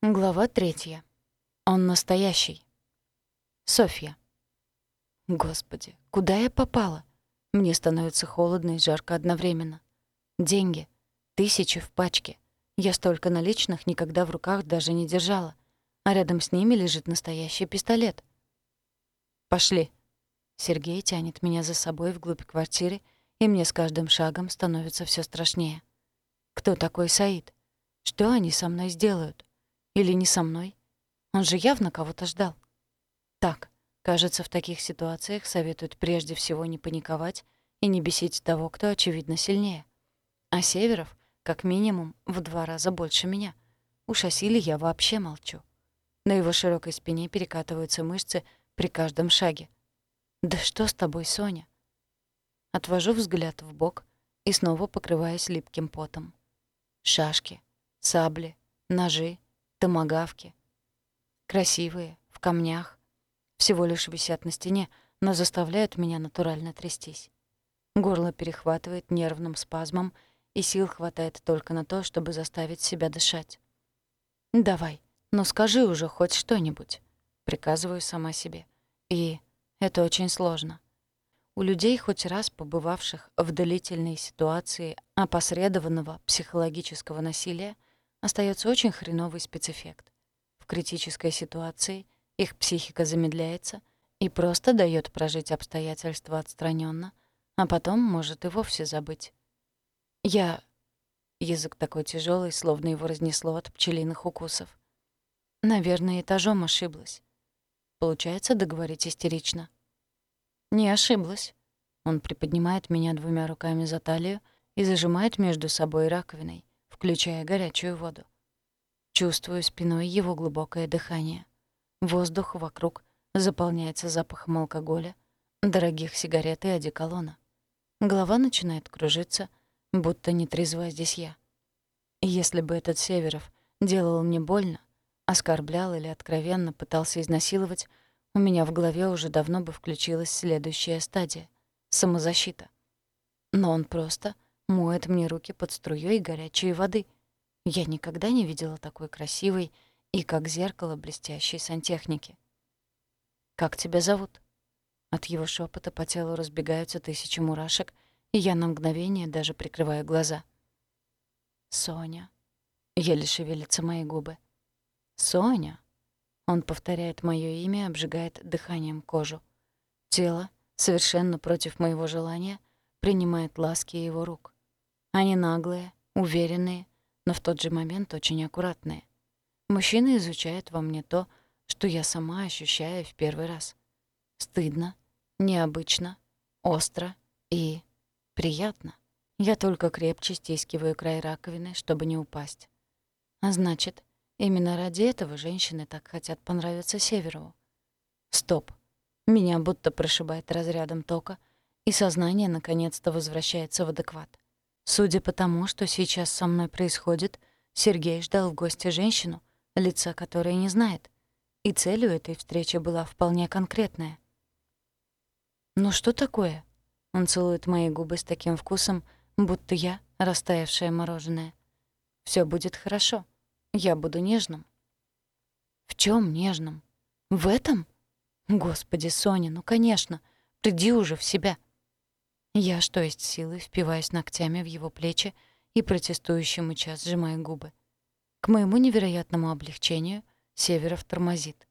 Глава третья. Он настоящий. Софья. Господи, куда я попала? Мне становится холодно и жарко одновременно. Деньги. Тысячи в пачке. Я столько наличных никогда в руках даже не держала. А рядом с ними лежит настоящий пистолет. «Пошли». Сергей тянет меня за собой вглубь квартиры, и мне с каждым шагом становится все страшнее. Кто такой Саид? Что они со мной сделают? Или не со мной? Он же явно кого-то ждал. Так, кажется, в таких ситуациях советуют прежде всего не паниковать и не бесить того, кто, очевидно, сильнее. А Северов, как минимум, в два раза больше меня. Уж о силе я вообще молчу. На его широкой спине перекатываются мышцы при каждом шаге. «Да что с тобой, Соня?» Отвожу взгляд в бок и снова покрываюсь липким потом. Шашки, сабли, ножи, томагавки. Красивые, в камнях. Всего лишь висят на стене, но заставляют меня натурально трястись. Горло перехватывает нервным спазмом, и сил хватает только на то, чтобы заставить себя дышать. «Давай, ну скажи уже хоть что-нибудь», — приказываю сама себе. И это очень сложно. У людей, хоть раз побывавших в длительной ситуации опосредованного психологического насилия, остается очень хреновый спецэффект. В критической ситуации их психика замедляется и просто дает прожить обстоятельства отстраненно, а потом может и вовсе забыть. Я... Язык такой тяжелый, словно его разнесло от пчелиных укусов. Наверное, этажом ошиблась. Получается договорить истерично. Не ошиблась. Он приподнимает меня двумя руками за талию и зажимает между собой раковиной включая горячую воду. Чувствую спиной его глубокое дыхание. Воздух вокруг заполняется запахом алкоголя, дорогих сигарет и одеколона. Голова начинает кружиться, будто нетрезвая здесь я. если бы этот Северов делал мне больно, оскорблял или откровенно пытался изнасиловать, у меня в голове уже давно бы включилась следующая стадия — самозащита. Но он просто моет мне руки под струей горячей воды. Я никогда не видела такой красивой и, как зеркало, блестящей сантехники. «Как тебя зовут?» От его шепота по телу разбегаются тысячи мурашек, и я на мгновение даже прикрываю глаза. «Соня». Еле шевелятся мои губы. «Соня». Он повторяет моё имя, обжигает дыханием кожу. Тело, совершенно против моего желания, принимает ласки его рук. Они наглые, уверенные, но в тот же момент очень аккуратные. Мужчина изучает во мне то, что я сама ощущаю в первый раз. Стыдно, необычно, остро и приятно. Я только крепче стискиваю край раковины, чтобы не упасть. А значит, именно ради этого женщины так хотят понравиться Северову. Стоп. Меня будто прошибает разрядом тока, и сознание наконец-то возвращается в адекват. Судя по тому, что сейчас со мной происходит, Сергей ждал в гости женщину, лица которой не знает. И целью этой встречи была вполне конкретная. «Ну что такое?» Он целует мои губы с таким вкусом, будто я — растаявшее мороженое. Все будет хорошо. Я буду нежным». «В чем нежным? В этом?» «Господи, Соня, ну, конечно. Приди уже в себя». Я, что есть силы, впиваюсь ногтями в его плечи и протестующему час сжимаю губы. К моему невероятному облегчению Северов тормозит.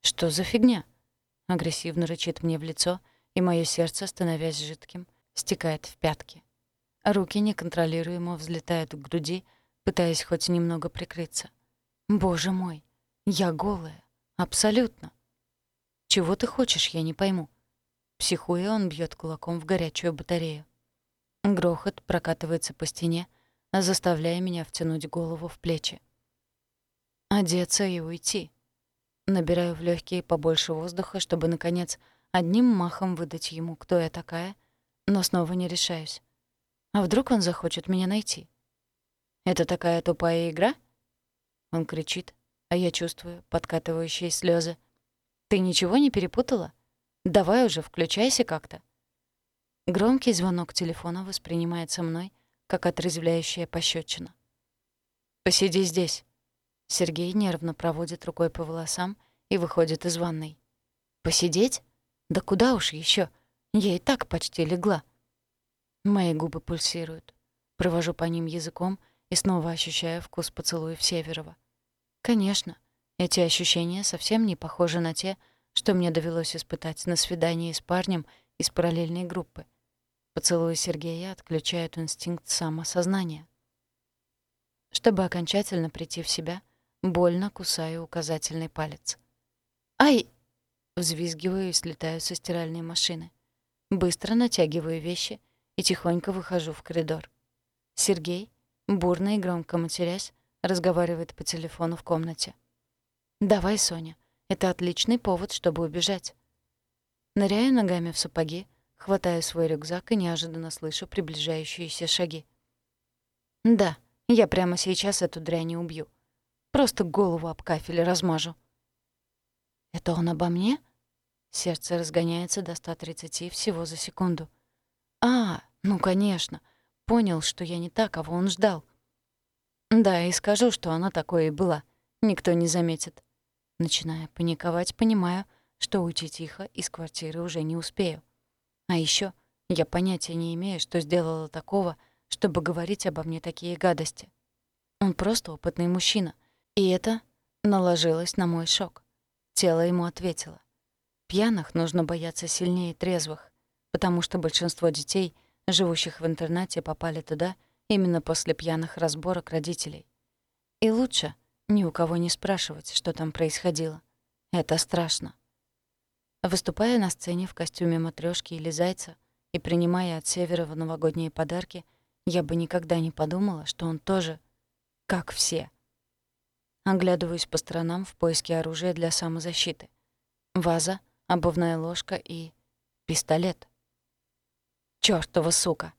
«Что за фигня?» — агрессивно рычит мне в лицо, и мое сердце, становясь жидким, стекает в пятки. Руки неконтролируемо взлетают к груди, пытаясь хоть немного прикрыться. «Боже мой, я голая, абсолютно!» «Чего ты хочешь, я не пойму?» Психуя, он бьет кулаком в горячую батарею. Грохот прокатывается по стене, заставляя меня втянуть голову в плечи. Одеться и уйти. Набираю в легкие побольше воздуха, чтобы, наконец, одним махом выдать ему, кто я такая, но снова не решаюсь. А вдруг он захочет меня найти? «Это такая тупая игра?» Он кричит, а я чувствую подкатывающие слезы. «Ты ничего не перепутала?» Давай уже, включайся как-то. Громкий звонок телефона воспринимается мной как отрезвляющая пощечина. «Посиди здесь». Сергей нервно проводит рукой по волосам и выходит из ванной. «Посидеть? Да куда уж еще? Я и так почти легла». Мои губы пульсируют. Провожу по ним языком и снова ощущаю вкус поцелуев Северова. Конечно, эти ощущения совсем не похожи на те, что мне довелось испытать на свидании с парнем из параллельной группы. Поцелуи Сергея отключают инстинкт самосознания. Чтобы окончательно прийти в себя, больно кусаю указательный палец. «Ай!» — взвизгиваю и слетаю со стиральной машины. Быстро натягиваю вещи и тихонько выхожу в коридор. Сергей, бурно и громко матерясь, разговаривает по телефону в комнате. «Давай, Соня, это отличный повод, чтобы убежать». Ныряю ногами в сапоги, хватаю свой рюкзак и неожиданно слышу приближающиеся шаги. «Да, я прямо сейчас эту дрянь убью. Просто голову об кафель размажу». «Это он обо мне?» Сердце разгоняется до 130 всего за секунду. «А, ну, конечно. Понял, что я не та, кого он ждал». «Да, и скажу, что она такое и была. Никто не заметит». Начиная паниковать, понимаю, что уйти тихо из квартиры уже не успею. А еще я понятия не имею, что сделала такого, чтобы говорить обо мне такие гадости. Он просто опытный мужчина, и это наложилось на мой шок. Тело ему ответило. Пьяных нужно бояться сильнее трезвых, потому что большинство детей, живущих в интернате, попали туда именно после пьяных разборок родителей. И лучше ни у кого не спрашивать, что там происходило. Это страшно. Выступая на сцене в костюме матрёшки или зайца и принимая от Северова новогодние подарки, я бы никогда не подумала, что он тоже как все. Оглядываюсь по сторонам в поиске оружия для самозащиты. Ваза, обувная ложка и пистолет. Чёртова сука!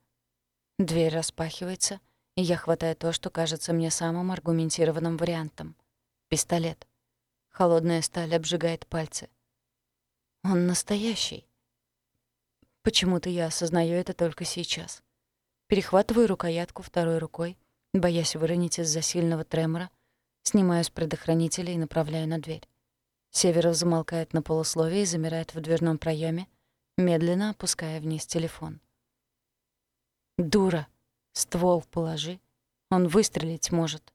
Дверь распахивается, и я хватаю то, что кажется мне самым аргументированным вариантом — пистолет. Холодная сталь обжигает пальцы. Он настоящий. Почему-то я осознаю это только сейчас. Перехватываю рукоятку второй рукой, боясь выронить из-за сильного тремора, снимаю с предохранителя и направляю на дверь. Северов замолкает на полусловие и замирает в дверном проеме, медленно опуская вниз телефон. «Дура! Ствол положи. Он выстрелить может».